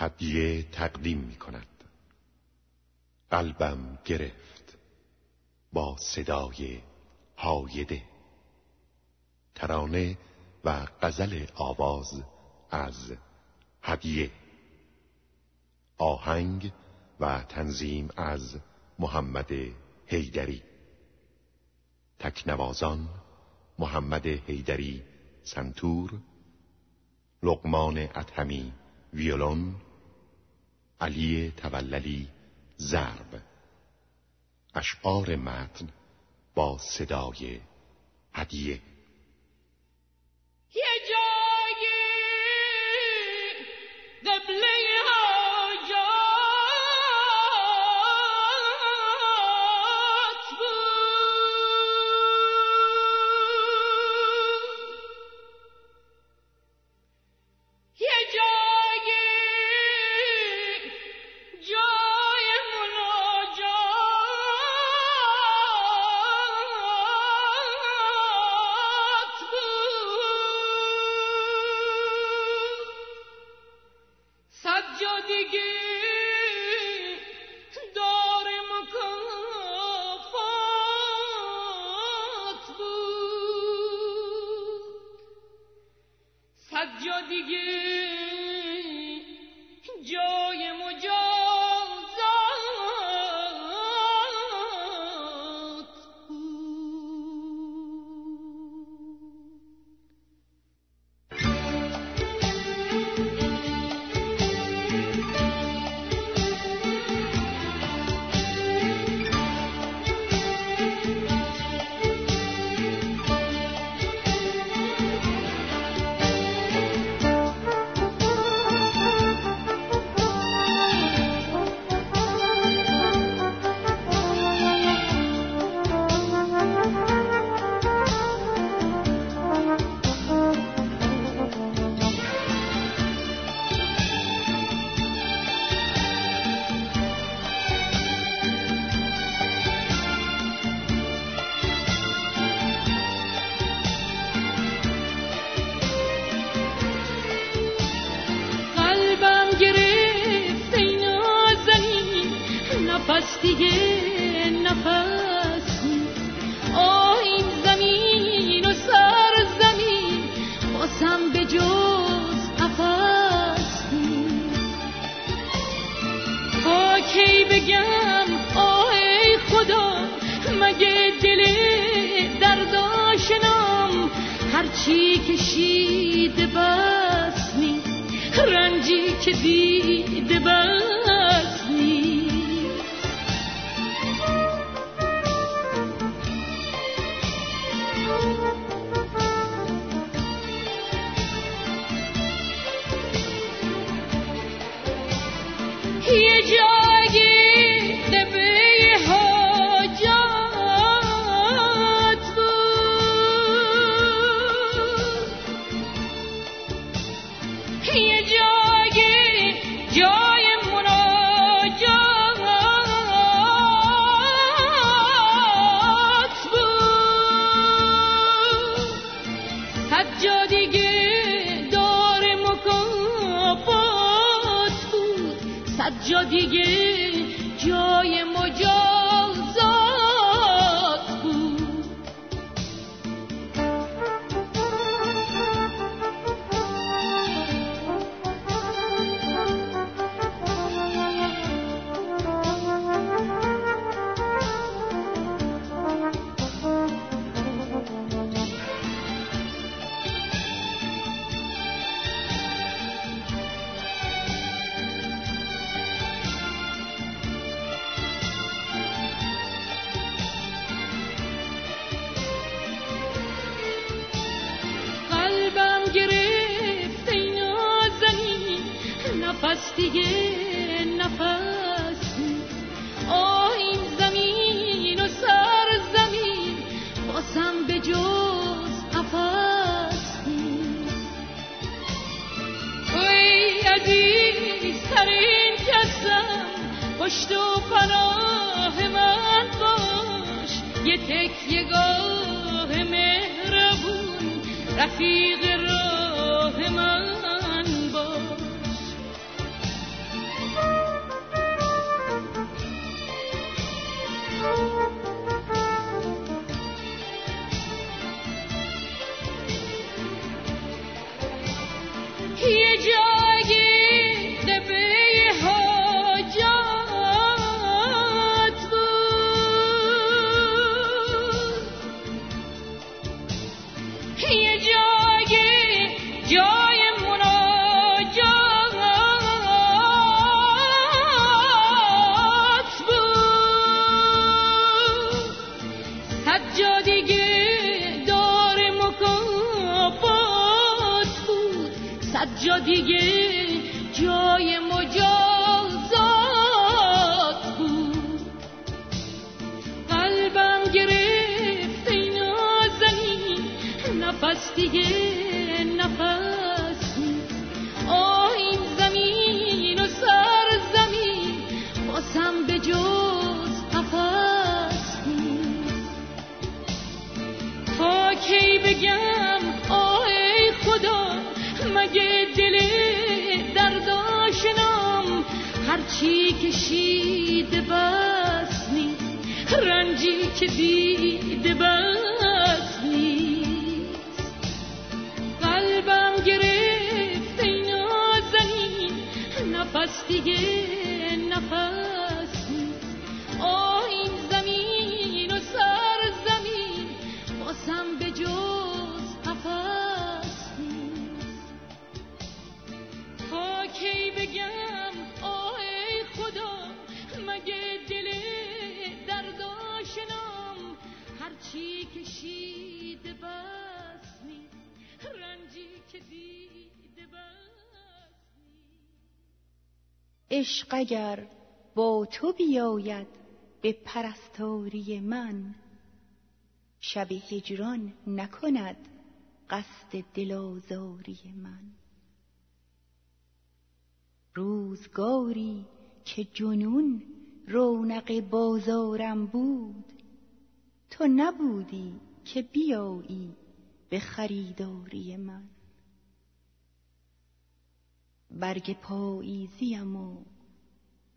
هدیه تقدیم می کند قلبم گرفت با صدای هایده. ترانه و غزل آواز از هدیه. آهنگ و تنظیم از محمد حیدری. تکنوازان محمد حیدری سنتور لقمان اتهمی ویولون علی توللی ضرب. اشعار متن با صدای هدیه. یه جایی قبله چی کشید بس نی؟ رنجی که دی جای جا دیگه جای مجاز. نفس دیگه نفسی. آه این زمین و سرزمین باسم به جز نفسی ای عزیز سرین کسم پشت و پناه من باش. یه تکیه گاه مهربون رفیق هرچی کشیده بس نیست رنجی که دیده بس نیست قلبم گرفت ای نازنین نفس دیگه عشق اگر با تو بیاید به پرستاری من. شب هجران نکند قصد دلازاری من. روزگاری که جنون رونق بازارم بود تو نبودی که بیایی به خریداری من. برگ پاییزیم و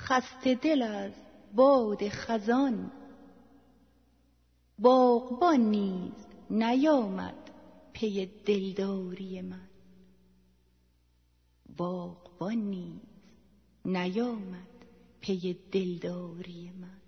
خسته دل از باد خزان. باغبان نیز نیامد پی دلداری من. باغبان نیز نیامد پی دلداری من.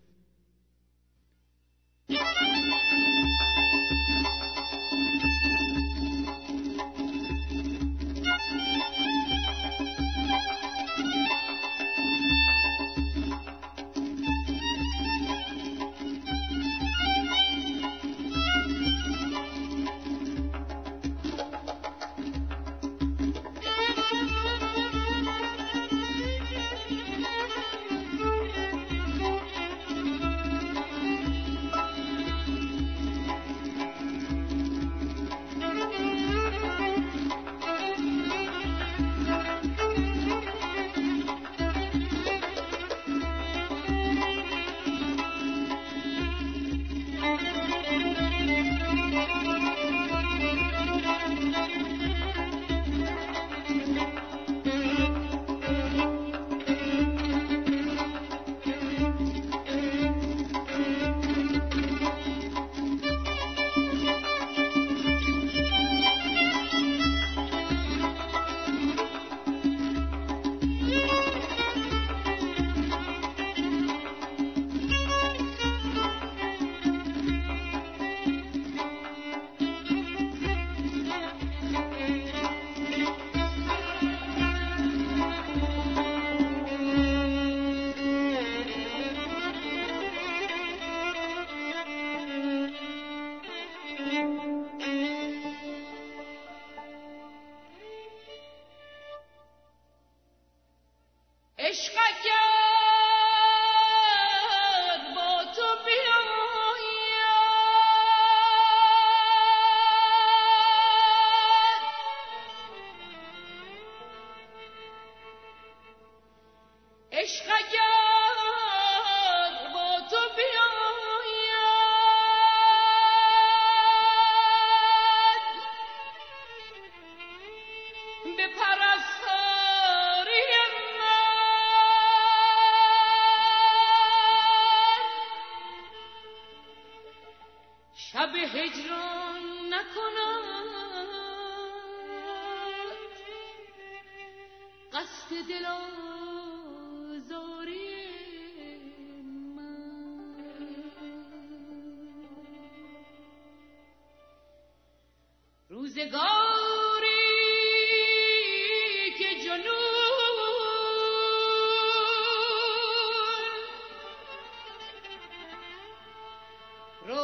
عشق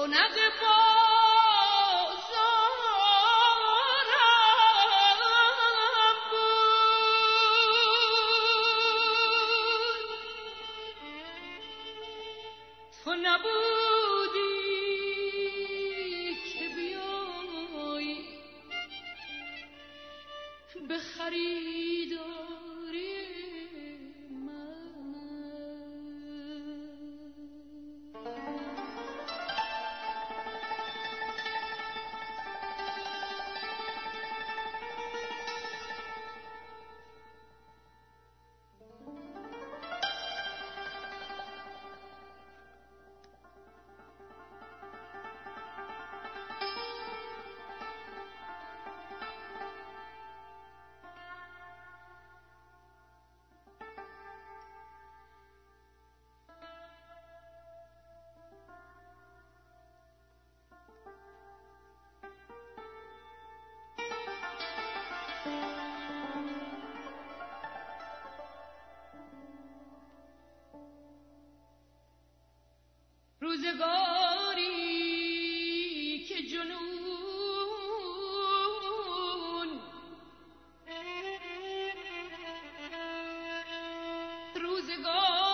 رونق بازارم تو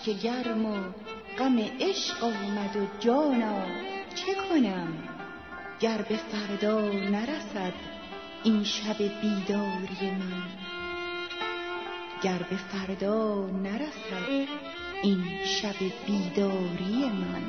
اشک گرم و غم عشق آمد و جانا چه کنم؟ گر به فردا نرسد این شب بیداری من. گر به فردا نرسد این شب بیداری من.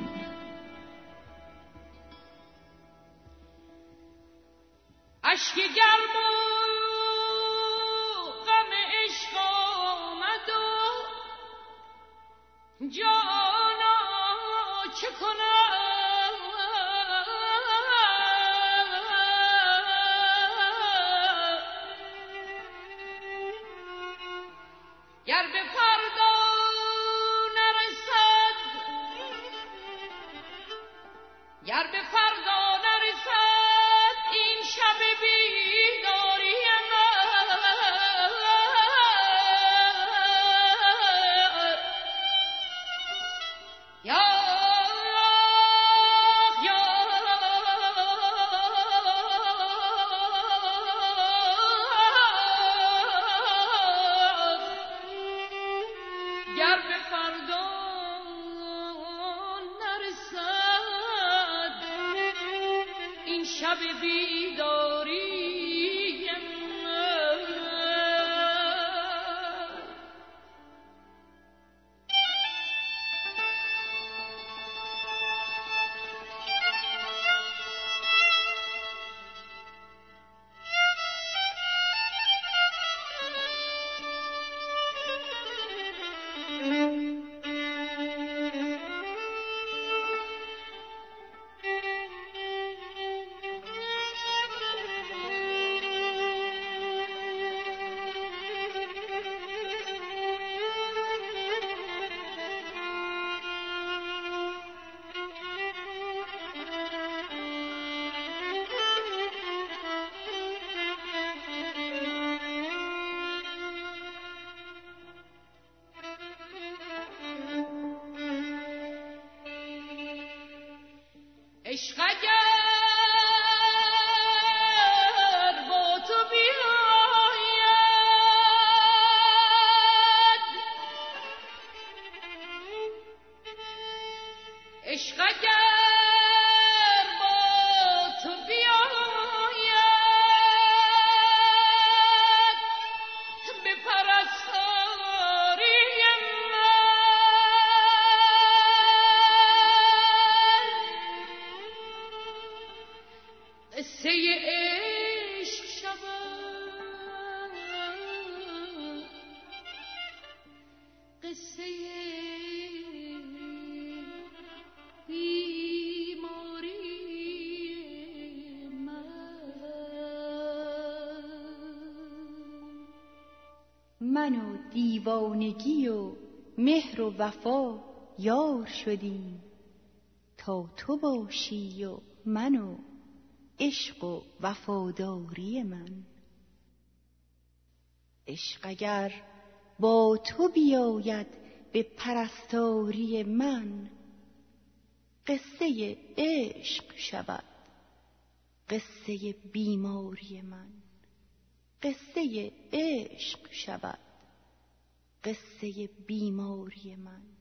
من و دیوانگی و مهر و وفا یار شدیم. تا تو باشی و من و عشق و وفاداری من. عشق اگر با تو بیاید به پرستاری من قصه عشق شود قصه بیماری من. قصه عشق شود. قصه بیماری من.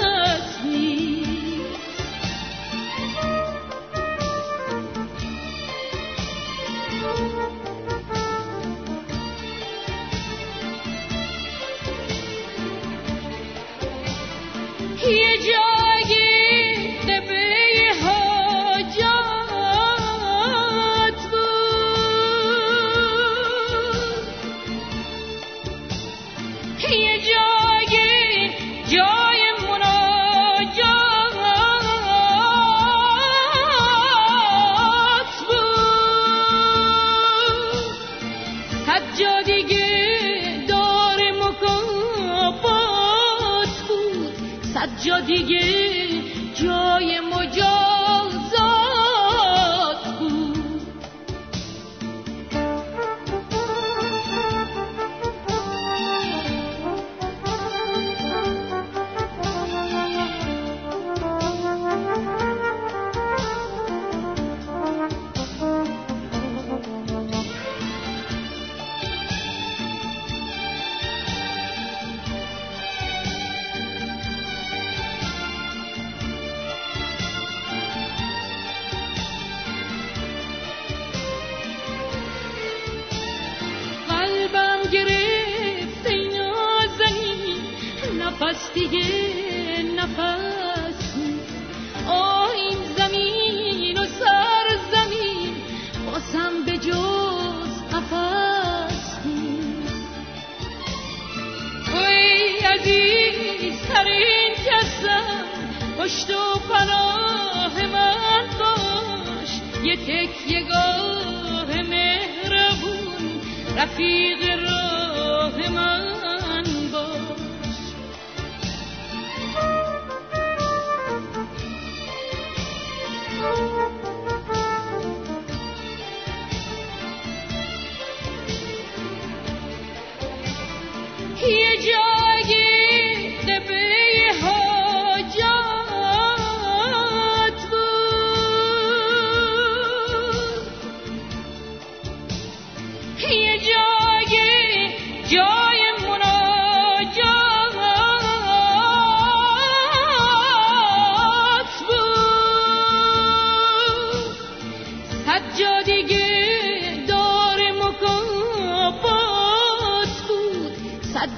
یه تک گاه مهربون رفیق راه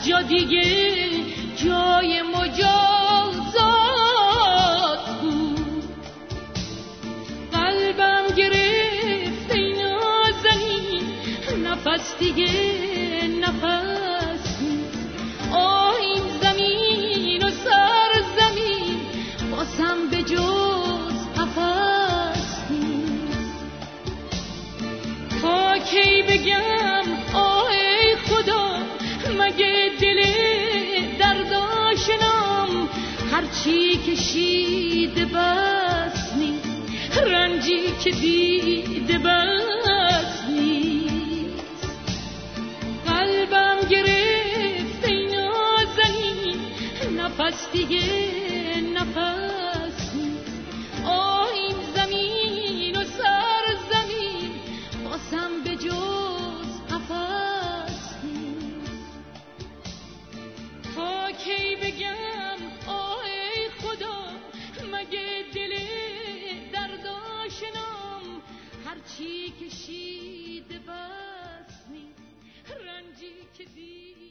جا دیگه جای مجازات بود. قلبم گرفت ای نازنین نفس دیگه نفس آه این زمین و سر زمین باسم به جز نفس تا کی بگم هرچی کشیده بس نیست رنجی که دیده بس نیست قلبم گرفت ای نازنین نفس دیگه to be